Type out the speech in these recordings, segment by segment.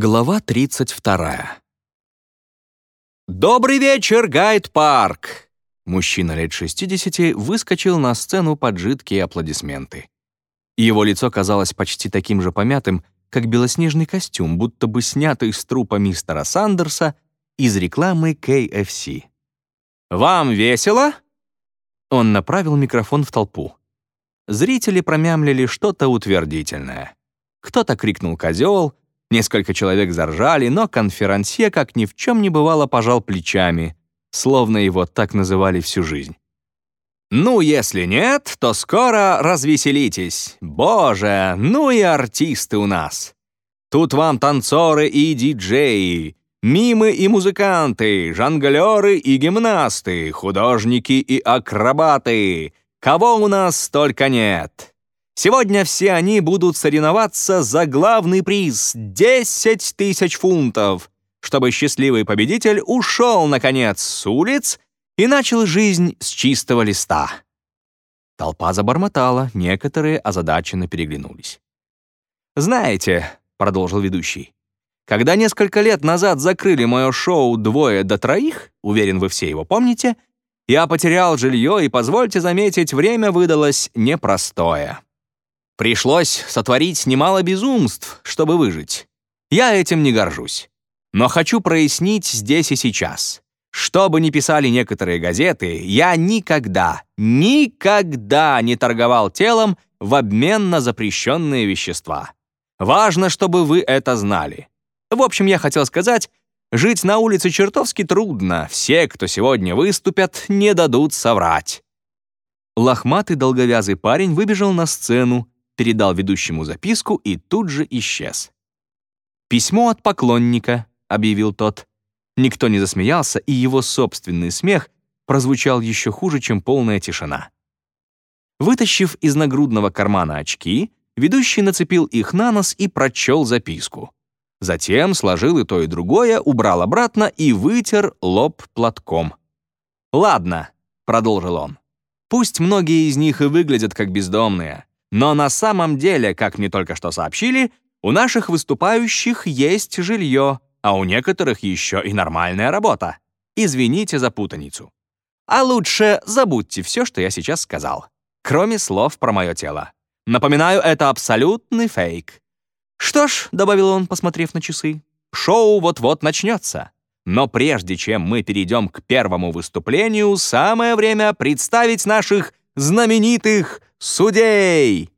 Глава 32. «Добрый вечер, Гайд-парк!» Мужчина лет 60 выскочил на сцену под жидкие аплодисменты. Его лицо казалось почти таким же помятым, как белоснежный костюм, будто бы снятый с трупа мистера Сандерса из рекламы KFC. «Вам весело?» Он направил микрофон в толпу. Зрители промямлили что-то утвердительное. Кто-то крикнул «козёл», Несколько человек заржали, но конферансье, как ни в чем не бывало, пожал плечами, словно его так называли всю жизнь. «Ну, если нет, то скоро развеселитесь. Боже, ну и артисты у нас. Тут вам танцоры и диджеи, мимы и музыканты, жонглеры и гимнасты, художники и акробаты. Кого у нас только нет. Сегодня все они будут соревноваться за главный приз — 10 тысяч фунтов, чтобы счастливый победитель ушел, наконец, с улиц и начал жизнь с чистого листа. Толпа забормотала, некоторые озадаченно переглянулись. «Знаете», — продолжил ведущий, «когда несколько лет назад закрыли мое шоу «Двое до троих», уверен, вы все его помните, я потерял жилье, и, позвольте заметить, время выдалось непростое. Пришлось сотворить немало безумств, чтобы выжить. Я этим не горжусь. Но хочу прояснить здесь и сейчас. Что бы ни писали некоторые газеты, я никогда, никогда не торговал телом в обмен на запрещенные вещества. Важно, чтобы вы это знали. В общем, я хотел сказать, жить на улице чертовски трудно. Все, кто сегодня выступят, не дадут соврать. Лохматый долговязый парень выбежал на сцену, передал ведущему записку и тут же исчез. «Письмо от поклонника», — объявил тот. Никто не засмеялся, и его собственный смех прозвучал еще хуже, чем полная тишина. Вытащив из нагрудного кармана очки, ведущий нацепил их на нос и прочел записку. Затем сложил и то, и другое, убрал обратно и вытер лоб платком. «Ладно», — продолжил он, — «пусть многие из них и выглядят как бездомные, но на самом деле, как мне только что сообщили, у наших выступающих есть жилье, а у некоторых еще и нормальная работа. Извините за путаницу. А лучше забудьте все, что я сейчас сказал, кроме слов про мое тело. Напоминаю, это абсолютный фейк. Что ж, добавил он, посмотрев на часы, шоу вот-вот начнется. Но прежде чем мы перейдем к первому выступлению, самое время представить наших знаменитых судей!»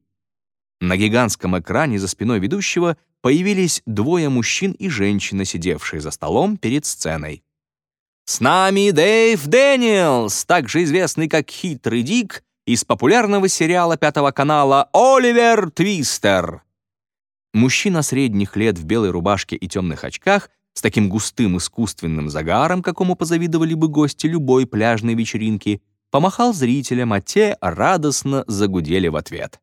На гигантском экране за спиной ведущего появились двое мужчин и женщина, сидевшие за столом перед сценой. «С нами Дэйв Дэниелс, также известный как Хитрый Дик, из популярного сериала Пятого канала «Оливер Твистер». Мужчина средних лет в белой рубашке и темных очках с таким густым искусственным загаром, какому позавидовали бы гости любой пляжной вечеринки, помахал зрителям, а те радостно загудели в ответ.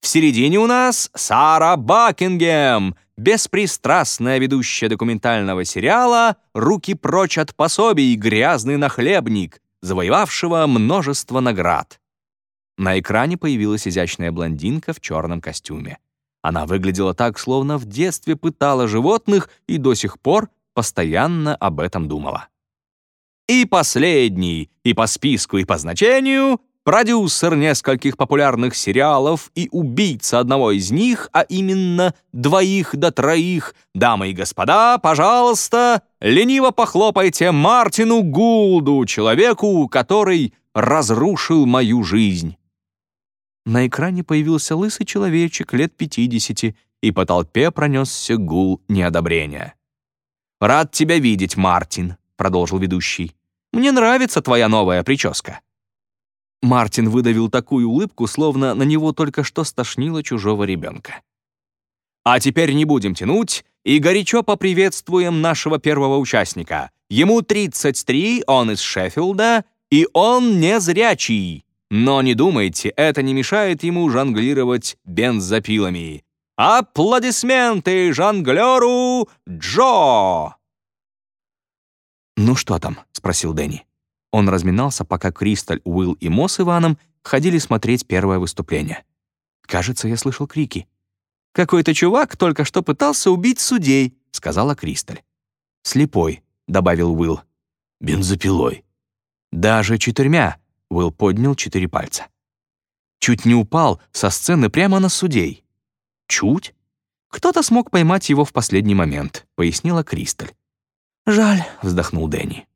В середине у нас Сара Бакингем, беспристрастная ведущая документального сериала «Руки прочь от пособий. Грязный нахлебник», завоевавшего множество наград. На экране появилась изящная блондинка в черном костюме. Она выглядела так, словно в детстве пытала животных и до сих пор постоянно об этом думала. И последний, и по списку, и по значению — продюсер нескольких популярных сериалов и убийца одного из них, а именно «Двоих до троих». Дамы и господа, пожалуйста, лениво похлопайте Мартину Гулду, человеку, который разрушил мою жизнь. На экране появился лысый человечек лет 50, и по толпе пронесся гул неодобрения. «Рад тебя видеть, Мартин», — продолжил ведущий. «Мне нравится твоя новая прическа». Мартин выдавил такую улыбку, словно на него только что стошнило чужого ребенка. «А теперь не будем тянуть и горячо поприветствуем нашего первого участника. Ему 33, он из Шеффилда, и он не зрячий. Но не думайте, это не мешает ему жонглировать бензопилами. Аплодисменты жонглеру Джо!» «Ну что там?» — спросил Дэнни. Он разминался, пока Кристаль, Уилл и Мо с Иваном ходили смотреть первое выступление. Кажется, я слышал крики. «Какой-то чувак только что пытался убить судей», сказала Кристаль. «Слепой», — добавил Уилл. «Бензопилой». «Даже четырьмя», — Уилл поднял четыре пальца. Чуть не упал со сцены прямо на судей. «Чуть?» «Кто-то смог поймать его в последний момент», — пояснила Кристаль. «Жаль», — вздохнул Дэнни.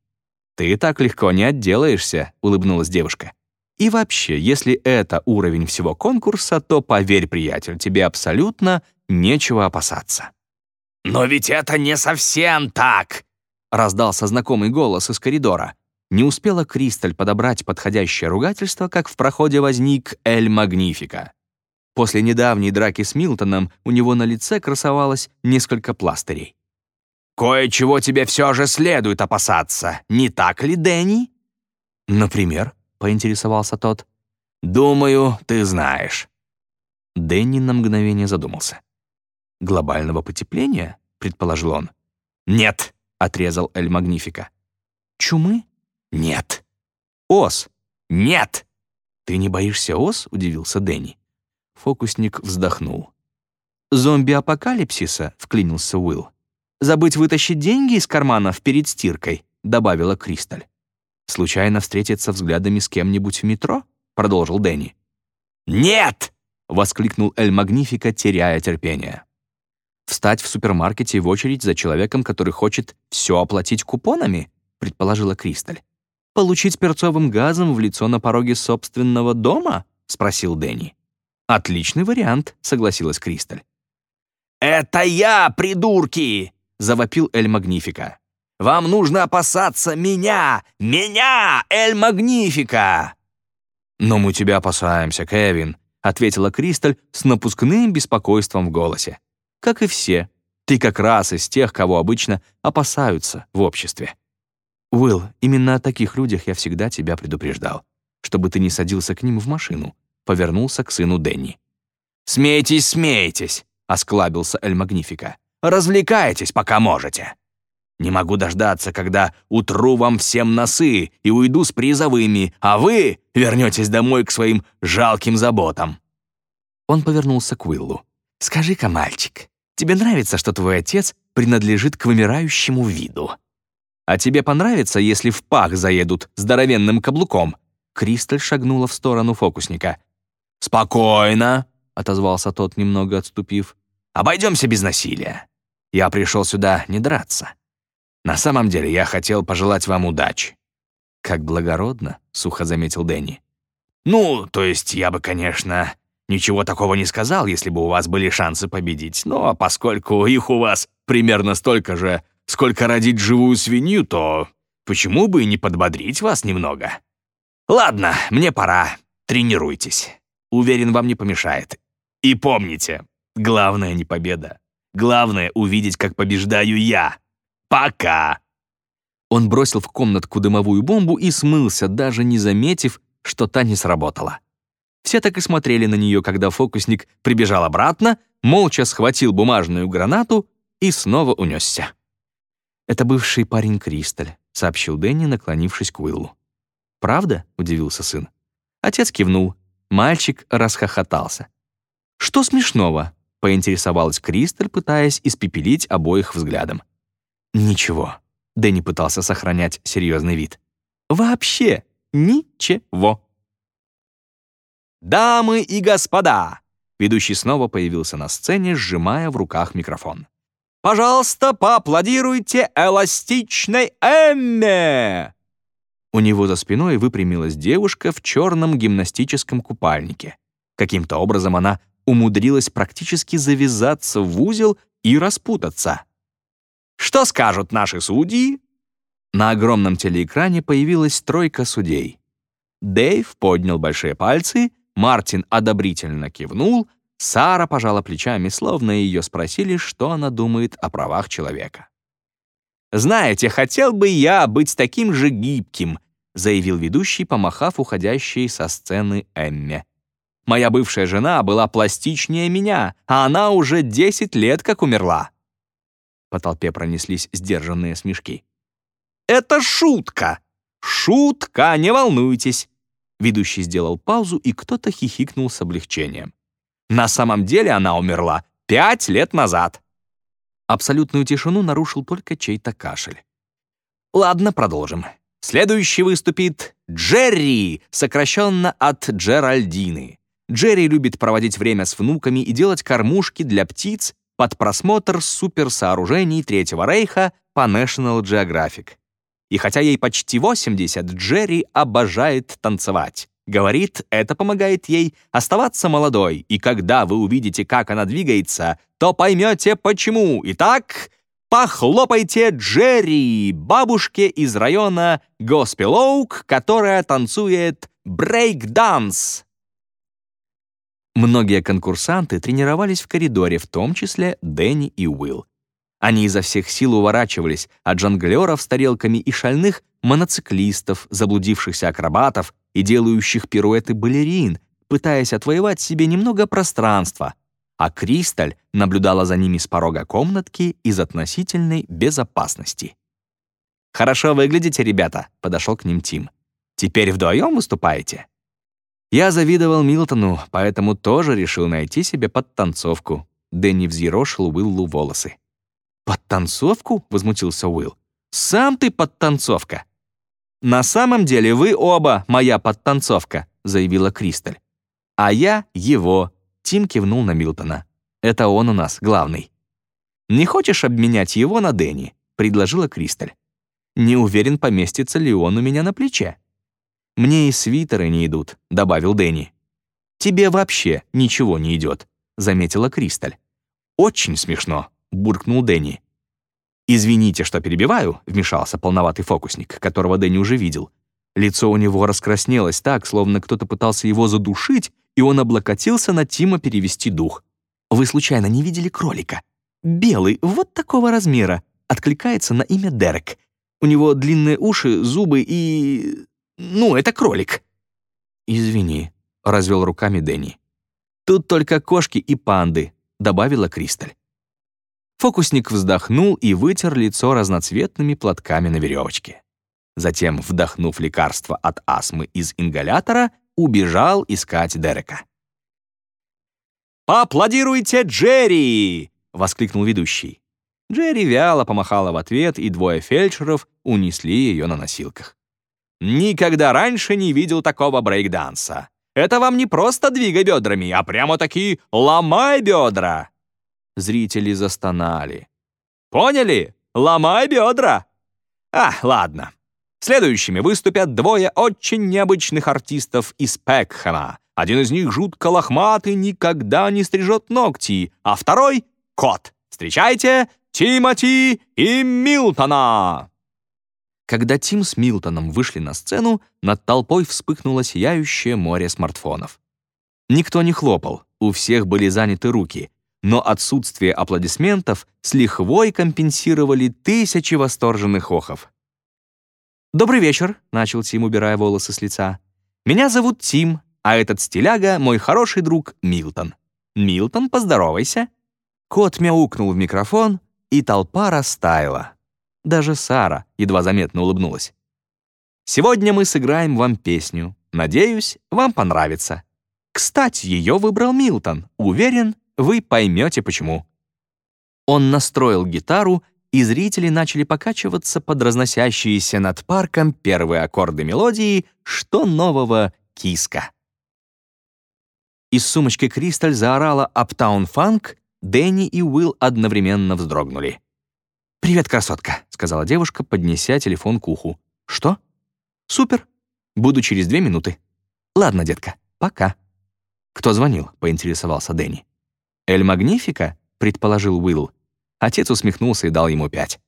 «Ты так легко не отделаешься», — улыбнулась девушка. «И вообще, если это уровень всего конкурса, то, поверь, приятель, тебе абсолютно нечего опасаться». «Но ведь это не совсем так!» — раздался знакомый голос из коридора. Не успела Кристаль подобрать подходящее ругательство, как в проходе возник Эль Магнифика. После недавней драки с Милтоном у него на лице красовалось несколько пластырей. «Кое-чего тебе все же следует опасаться, не так ли, Дэнни?» «Например?» — поинтересовался тот. «Думаю, ты знаешь». Дэнни на мгновение задумался. «Глобального потепления?» — предположил он. «Нет», — отрезал Эль Магнифика. «Чумы?» «Нет». «Ос?» «Нет». «Ты не боишься ос?» — удивился Дэнни. Фокусник вздохнул. «Зомби-апокалипсиса?» — вклинился Уилл. «Забыть вытащить деньги из карманов перед стиркой?» — добавила Кристаль. «Случайно встретиться взглядами с кем-нибудь в метро?» — продолжил Дэнни. «Нет!» — воскликнул Эль Магнифика, теряя терпение. «Встать в супермаркете в очередь за человеком, который хочет все оплатить купонами?» — предположила Кристаль. «Получить перцовым газом в лицо на пороге собственного дома?» — спросил Дэнни. «Отличный вариант», — согласилась Кристаль. «Это я, придурки!» — завопил Эль Магнифика. «Вам нужно опасаться меня! Меня, Эль Магнифика!» «Но мы тебя опасаемся, Кевин», — ответила Кристаль с напускным беспокойством в голосе. «Как и все. Ты как раз из тех, кого обычно опасаются в обществе». «Уилл, именно о таких людях я всегда тебя предупреждал, чтобы ты не садился к ним в машину, повернулся к сыну Дэнни. «Смейтесь, смейтесь!» — осклабился Эль Магнифика. «Развлекайтесь, пока можете. Не могу дождаться, когда утру вам всем носы и уйду с призовыми, а вы вернетесь домой к своим жалким заботам». Он повернулся к Уиллу. «Скажи-ка, мальчик, тебе нравится, что твой отец принадлежит к вымирающему виду? А тебе понравится, если в пах заедут здоровенным каблуком?» Кристаль шагнула в сторону фокусника. «Спокойно», — отозвался тот, немного отступив. «Обойдемся без насилия. Я пришел сюда не драться. На самом деле я хотел пожелать вам удачи». «Как благородно», — сухо заметил Дэнни. «Ну, то есть я бы, конечно, ничего такого не сказал, если бы у вас были шансы победить, но поскольку их у вас примерно столько же, сколько родить живую свинью, то почему бы и не подбодрить вас немного? Ладно, мне пора, тренируйтесь». Уверен, вам не помешает. И помните, главное не победа. Главное увидеть, как побеждаю я. Пока!» Он бросил в комнатку дымовую бомбу и смылся, даже не заметив, что та не сработала. Все так и смотрели на нее, когда фокусник прибежал обратно, молча схватил бумажную гранату и снова унесся. «Это бывший парень Кристаль», — сообщил Дэнни, наклонившись к Уиллу. «Правда?» — удивился сын. Отец кивнул. Мальчик расхохотался. «Что смешного?» — поинтересовалась Кристаль, пытаясь испепелить обоих взглядом. «Ничего». Дэнни пытался сохранять серьезный вид. «Вообще ничего». «Дамы и господа!» Ведущий снова появился на сцене, сжимая в руках микрофон. «Пожалуйста, поаплодируйте эластичной Эмме!» У него за спиной выпрямилась девушка в черном гимнастическом купальнике. Каким-то образом она умудрилась практически завязаться в узел и распутаться. «Что скажут наши судьи?» На огромном телеэкране появилась тройка судей. Дэйв поднял большие пальцы, Мартин одобрительно кивнул, Сара пожала плечами, словно ее спросили, что она думает о правах человека. «Знаете, хотел бы я быть таким же гибким», заявил ведущий, помахав уходящей со сцены Эмме. «Моя бывшая жена была пластичнее меня, а она уже 10 лет как умерла». По толпе пронеслись сдержанные смешки. «Это шутка! Шутка, не волнуйтесь!» Ведущий сделал паузу, и кто-то хихикнул с облегчением. «На самом деле она умерла пять лет назад». Абсолютную тишину нарушил только чей-то кашель. Ладно, продолжим. Следующий выступит Джерри, сокращенно от Джеральдины. Джерри любит проводить время с внуками и делать кормушки для птиц под просмотр суперсооружений Третьего Рейха по National Geographic. И хотя ей почти 80, Джерри обожает танцевать. Говорит, это помогает ей оставаться молодой, и когда вы увидите, как она двигается, то поймете, почему. Итак, похлопайте Джерри, бабушке из района Госпелоук, которая танцует брейк-данс. Многие конкурсанты тренировались в коридоре, в том числе Дэнни и Уилл. Они изо всех сил уворачивались от жонглеров с тарелками и шальных моноциклистов, заблудившихся акробатов и делающих пируэты балерин, пытаясь отвоевать себе немного пространства, а Кристаль наблюдала за ними с порога комнатки из относительной безопасности. «Хорошо выглядите, ребята», — подошел к ним Тим. «Теперь вдвоем выступаете?» Я завидовал Милтону, поэтому тоже решил найти себе подтанцовку. Дэнни взъерошил Уиллу волосы. «Подтанцовку?» — возмутился Уилл. «Сам ты подтанцовка!» «На самом деле вы оба моя подтанцовка», — заявила Кристаль. «А я его», — Тим кивнул на Милтона. «Это он у нас главный». «Не хочешь обменять его на Дэнни?» — предложила Кристаль. «Не уверен, поместится ли он у меня на плече». «Мне и свитеры не идут», — добавил Дэнни. «Тебе вообще ничего не идет», — заметила Кристаль. «Очень смешно», — буркнул Дэнни. «Извините, что перебиваю», — вмешался полноватый фокусник, которого Дэнни уже видел. Лицо у него раскраснелось так, словно кто-то пытался его задушить, и он облокотился на Тима перевести дух. «Вы случайно не видели кролика? Белый, вот такого размера, откликается на имя Дерек. У него длинные уши, зубы и... Ну, это кролик». «Извини», — развел руками Дэнни. «Тут только кошки и панды», — добавила Кристаль. Фокусник вздохнул и вытер лицо разноцветными платками на веревочке. Затем, вдохнув лекарство от астмы из ингалятора, убежал искать Дерека. «Поаплодируйте Джерри!» — воскликнул ведущий. Джерри вяло помахала в ответ, и двое фельдшеров унесли ее на носилках. «Никогда раньше не видел такого брейкданса. Это вам не просто двигай бедрами, а прямо-таки ломай бедра!» Зрители застонали. «Поняли? Ломай бедра!» «А, ладно. Следующими выступят двое очень необычных артистов из Пекхэма. Один из них жутко лохматый, никогда не стрижет ногти, а второй — кот. Встречайте, Тимоти и Милтона!» Когда Тим с Милтоном вышли на сцену, над толпой вспыхнуло сияющее море смартфонов. Никто не хлопал, у всех были заняты руки, но отсутствие аплодисментов с лихвой компенсировали тысячи восторженных охов. «Добрый вечер», — начал Тим, убирая волосы с лица. «Меня зовут Тим, а этот стиляга — мой хороший друг Милтон. Милтон, поздоровайся». Кот мяукнул в микрофон, и толпа растаяла. Даже Сара едва заметно улыбнулась. «Сегодня мы сыграем вам песню. Надеюсь, вам понравится. Кстати, ее выбрал Милтон. Уверен, вы поймете почему. Он настроил гитару, и зрители начали покачиваться под разносящиеся над парком первые аккорды мелодии «Что нового, киска?». Из сумочки Кристаль заорала «Аптаун Фанк», Дэнни и Уилл одновременно вздрогнули. «Привет, красотка», — сказала девушка, поднеся телефон к уху. «Что?» «Супер. Буду через две минуты». «Ладно, детка, пока». «Кто звонил?» — поинтересовался Дэнни. «Эль Магнифика?» — предположил Уилл. Отец усмехнулся и дал ему пять.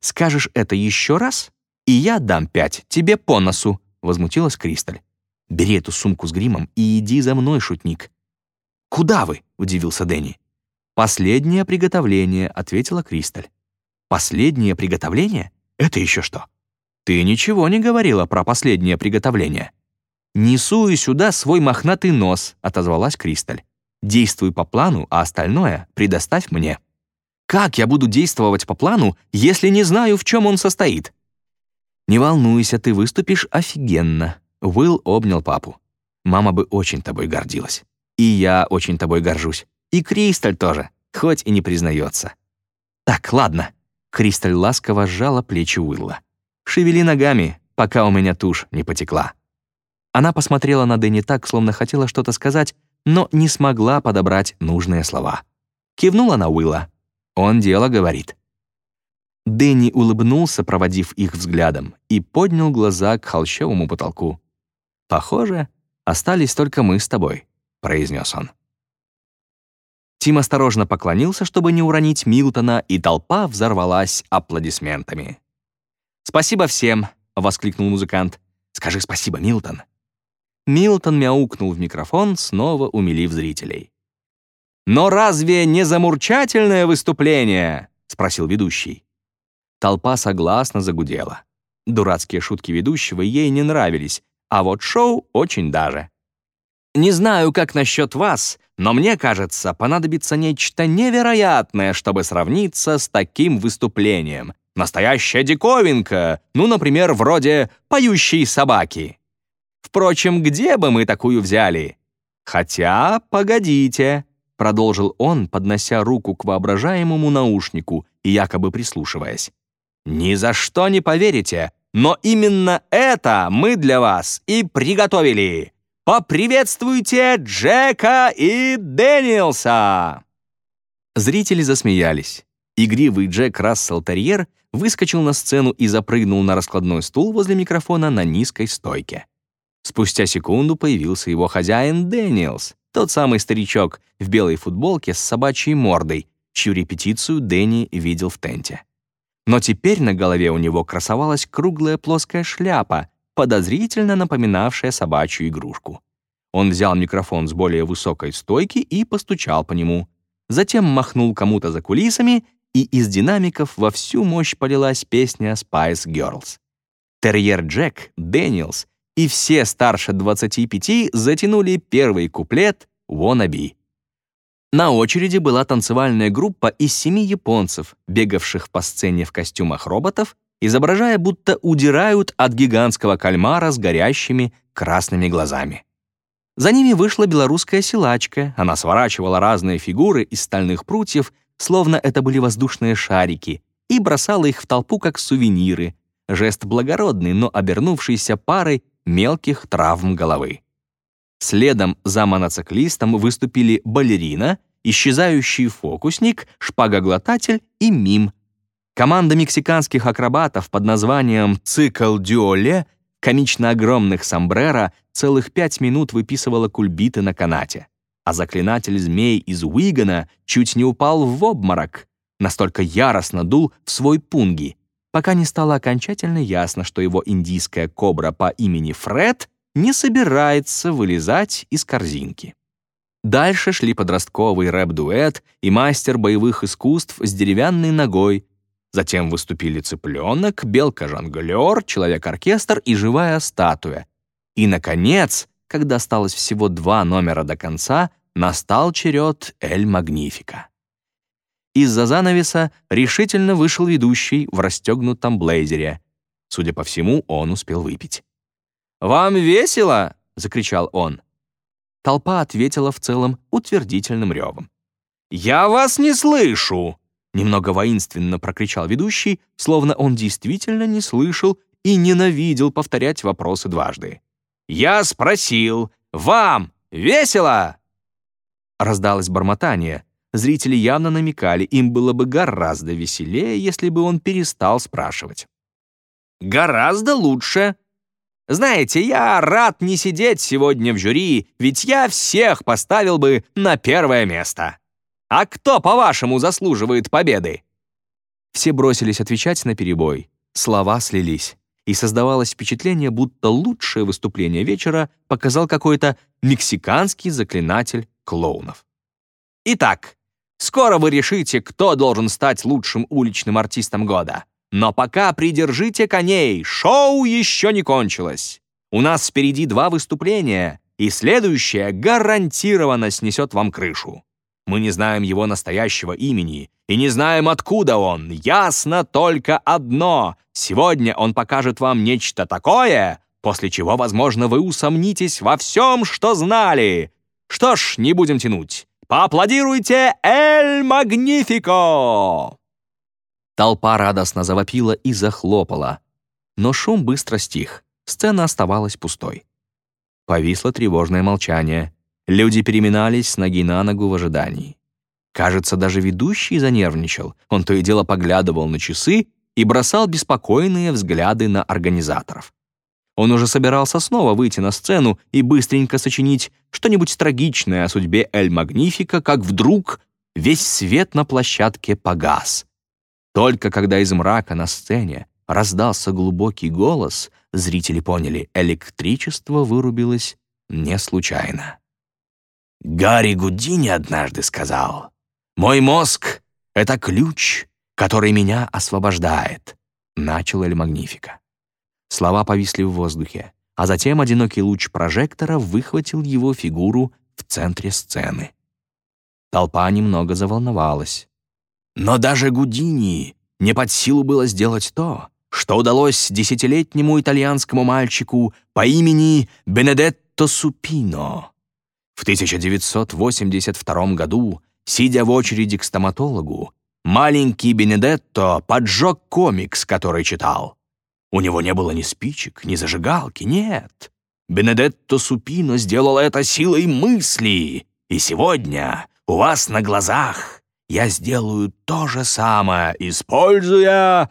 «Скажешь это еще раз, и я дам пять тебе по носу», — возмутилась Кристаль. «Бери эту сумку с гримом и иди за мной, шутник». «Куда вы?» — удивился Дэнни. «Последнее приготовление», — ответила Кристаль. «Последнее приготовление? Это еще что?» «Ты ничего не говорила про последнее приготовление». «Несу и сюда свой мохнатый нос», — отозвалась Кристаль. Действуй по плану, а остальное предоставь мне. Как я буду действовать по плану, если не знаю, в чем он состоит? Не волнуйся, ты выступишь офигенно. Уилл обнял папу. Мама бы очень тобой гордилась. И я очень тобой горжусь. И Кристаль тоже, хоть и не признается. «Так, ладно». Кристаль ласково сжала плечи Уилла. «Шевели ногами, пока у меня тушь не потекла». Она посмотрела на Дэнни так, словно хотела что-то сказать, но не смогла подобрать нужные слова. Кивнула на Уилла. Он дело говорит. Дэнни улыбнулся, проводив их взглядом, и поднял глаза к холщовому потолку. «Похоже, остались только мы с тобой», — произнес он. Тим осторожно поклонился, чтобы не уронить Милтона, и толпа взорвалась аплодисментами. «Спасибо всем!» — воскликнул музыкант. «Скажи спасибо, Милтон!» Милтон мяукнул в микрофон, снова умилив зрителей. «Но разве не замурчательное выступление?» — спросил ведущий. Толпа согласно загудела. Дурацкие шутки ведущего ей не нравились, а вот шоу очень даже. «Не знаю, как насчет вас, но мне кажется, понадобится нечто невероятное, чтобы сравниться с таким выступлением. Настоящая диковинка, ну, например, вроде «поющей собаки». Впрочем, где бы мы такую взяли? Хотя, погодите, продолжил он, поднося руку к воображаемому наушнику и якобы прислушиваясь. «Ни за что не поверите, но именно это мы для вас и приготовили. Поприветствуйте Джека и Дэниелса!» Зрители засмеялись. Игривый Джек Рассел-терьер выскочил на сцену и запрыгнул на раскладной стул возле микрофона на низкой стойке. Спустя секунду появился его хозяин Дэниелс, тот самый старичок в белой футболке с собачьей мордой, чью репетицию Дэнни видел в тенте. Но теперь на голове у него красовалась круглая плоская шляпа, подозрительно напоминавшая собачью игрушку. Он взял микрофон с более высокой стойки и постучал по нему. Затем махнул кому-то за кулисами, и из динамиков во всю мощь полилась песня Spice Girls. Терьер Джек, Дэниелс и все старше 25 затянули первый куплет «Wannabe». На очереди была танцевальная группа из семи японцев, бегавших по сцене в костюмах роботов, изображая, будто удирают от гигантского кальмара с горящими красными глазами. За ними вышла белорусская силачка, она сворачивала разные фигуры из стальных прутьев, словно это были воздушные шарики, и бросала их в толпу как сувениры, жест благородный, но обернувшийся парой мелких травм головы. Следом за моноциклистом выступили балерина, исчезающий фокусник, шпагоглотатель и мим. Команда мексиканских акробатов под названием «Цикл Дюоле» комично огромных сомбреро целых пять минут выписывала кульбиты на канате, а заклинатель змей из Уигана чуть не упал в обморок, настолько яростно дул в свой пунги, пока не стало окончательно ясно, что его индийская кобра по имени Фред не собирается вылезать из корзинки. Дальше шли подростковый рэп-дуэт и мастер боевых искусств с деревянной ногой. Затем выступили цыпленок, белка-жонглер, человек-оркестр и живая статуя. И, наконец, когда осталось всего два номера до конца, настал черед «Эль Магнифика». Из-за занавеса решительно вышел ведущий в расстегнутом блейзере. Судя по всему, он успел выпить. «Вам весело?» — закричал он. Толпа ответила в целом утвердительным ревом. «Я вас не слышу!» Немного воинственно прокричал ведущий, словно он действительно не слышал и ненавидел повторять вопросы дважды. «Я спросил, вам весело?» Раздалось бормотание, Зрители явно намекали, им было бы гораздо веселее, если бы он перестал спрашивать. «Гораздо лучше. Знаете, я рад не сидеть сегодня в жюри, ведь я всех поставил бы на первое место. А кто, по-вашему, заслуживает победы?» Все бросились отвечать на перебой. Слова слились. И создавалось впечатление, будто лучшее выступление вечера показал какой-то мексиканский заклинатель клоунов. Итак, Скоро вы решите, кто должен стать лучшим уличным артистом года. Но пока придержите коней, шоу еще не кончилось. У нас впереди два выступления, и следующее гарантированно снесет вам крышу. Мы не знаем его настоящего имени и не знаем, откуда он. Ясно только одно. Сегодня он покажет вам нечто такое, после чего, возможно, вы усомнитесь во всем, что знали. Что ж, не будем тянуть. Поаплодируйте Эль Магнифико!» Толпа радостно завопила и захлопала. Но шум быстро стих, сцена оставалась пустой. Повисло тревожное молчание. Люди переминались с ноги на ногу в ожидании. Кажется, даже ведущий занервничал. Он то и дело поглядывал на часы и бросал беспокойные взгляды на организаторов. Он уже собирался снова выйти на сцену и быстренько сочинить что-нибудь трагичное о судьбе Эль Магнифика, как вдруг весь свет на площадке погас. Только когда из мрака на сцене раздался глубокий голос, зрители поняли, электричество вырубилось не случайно. Гарри Гудини однажды сказал, «Мой мозг — это ключ, который меня освобождает», — начал Эль Магнифика. Слова повисли в воздухе, а затем одинокий луч прожектора выхватил его фигуру в центре сцены. Толпа немного заволновалась. Но даже Гудини не под силу было сделать то, что удалось десятилетнему итальянскому мальчику по имени Бенедетто Супино. В 1982 году, сидя в очереди к стоматологу, маленький Бенедетто поджег комикс, который читал. У него не было ни спичек, ни зажигалки, нет. Бенедетто Супино сделал это силой мысли, и сегодня у вас на глазах я сделаю то же самое, используя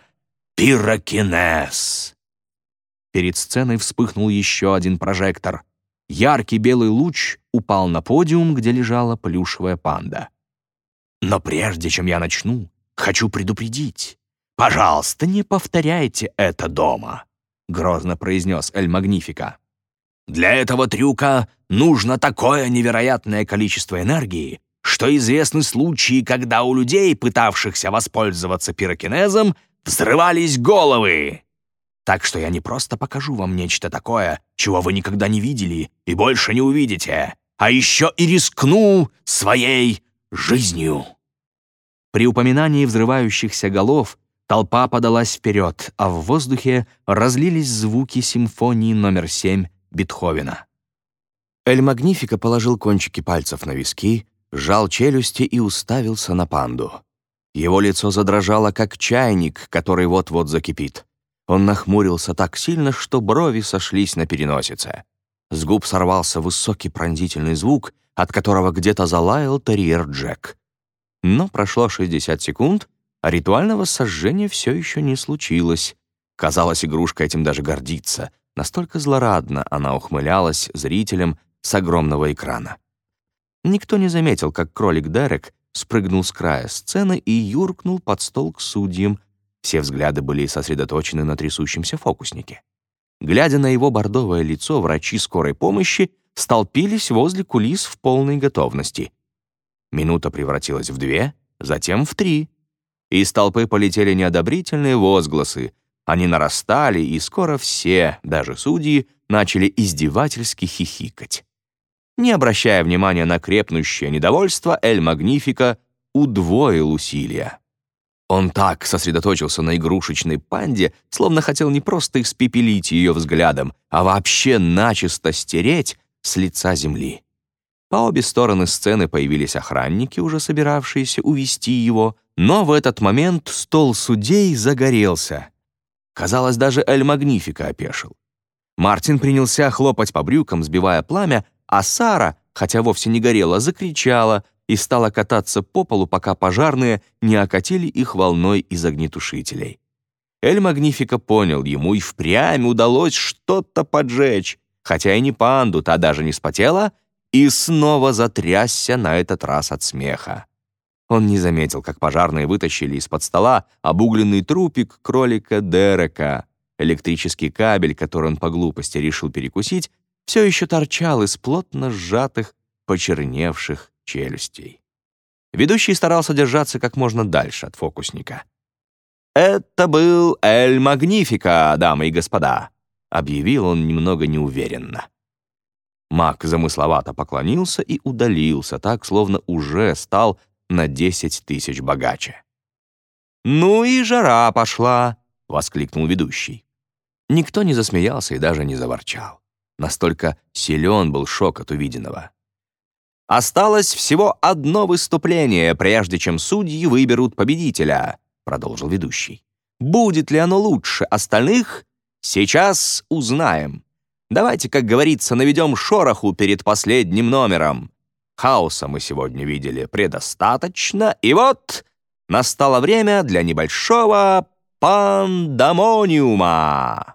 пирокинез. Перед сценой вспыхнул еще один прожектор. Яркий белый луч упал на подиум, где лежала плюшевая панда. Но прежде чем я начну, хочу предупредить. «Пожалуйста, не повторяйте это дома», — грозно произнес Эль Магнифика. «Для этого трюка нужно такое невероятное количество энергии, что известны случаи, когда у людей, пытавшихся воспользоваться пирокинезом, взрывались головы. Так что я не просто покажу вам нечто такое, чего вы никогда не видели и больше не увидите, а еще и рискну своей жизнью». При упоминании взрывающихся голов Толпа подалась вперед, а в воздухе разлились звуки симфонии номер 7 Бетховена. Эль Магнифика положил кончики пальцев на виски, сжал челюсти и уставился на панду. Его лицо задрожало, как чайник, который вот-вот закипит. Он нахмурился так сильно, что брови сошлись на переносице. С губ сорвался высокий пронзительный звук, от которого где-то залаял терьер Джек. Но прошло 60 секунд, а ритуального сожжения все еще не случилось. Казалось, игрушка этим даже гордится. Настолько злорадно она ухмылялась зрителям с огромного экрана. Никто не заметил, как кролик Дерек спрыгнул с края сцены и юркнул под стол к судьям. Все взгляды были сосредоточены на трясущемся фокуснике. Глядя на его бордовое лицо, врачи скорой помощи столпились возле кулис в полной готовности. Минута превратилась в две, затем в три. Из толпы полетели неодобрительные возгласы. Они нарастали, и скоро все, даже судьи, начали издевательски хихикать. Не обращая внимания на крепнущее недовольство, Эль Магнифика удвоил усилия. Он так сосредоточился на игрушечной панде, словно хотел не просто испепелить ее взглядом, а вообще начисто стереть с лица земли. По обе стороны сцены появились охранники, уже собиравшиеся увести его, но в этот момент стол судей загорелся. Казалось, даже Эль Магнифика опешил. Мартин принялся хлопать по брюкам, сбивая пламя, а Сара, хотя вовсе не горела, закричала и стала кататься по полу, пока пожарные не окатили их волной из огнетушителей. Эль Магнифика понял, ему и впрямь удалось что-то поджечь, хотя и не панду, та даже не спотела, и снова затрясся на этот раз от смеха. Он не заметил, как пожарные вытащили из-под стола обугленный трупик кролика Дерека. Электрический кабель, который он по глупости решил перекусить, все еще торчал из плотно сжатых, почерневших челюстей. Ведущий старался держаться как можно дальше от фокусника. «Это был Эль Магнифика, дамы и господа», — объявил он немного неуверенно. Маг замысловато поклонился и удалился, так, словно уже стал на 10 тысяч богаче. «Ну и жара пошла!» — воскликнул ведущий. Никто не засмеялся и даже не заворчал. Настолько силен был шок от увиденного. Осталось всего одно выступление, прежде чем судьи выберут победителя. продолжил ведущий. «Будет ли оно лучше остальных? Сейчас узнаем. Давайте, как говорится, наведем шороху перед последним номером. Хаоса мы сегодня видели предостаточно, и вот настало время для небольшого пандамониума».